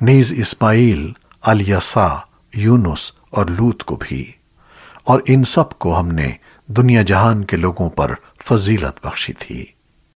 نیز اسماعیل الیسا یونس اور لوت کو بھی۔ اور ان سب کو ہم نے دنیا جہان کے لوگوں پر فضیلت بخشی تھی۔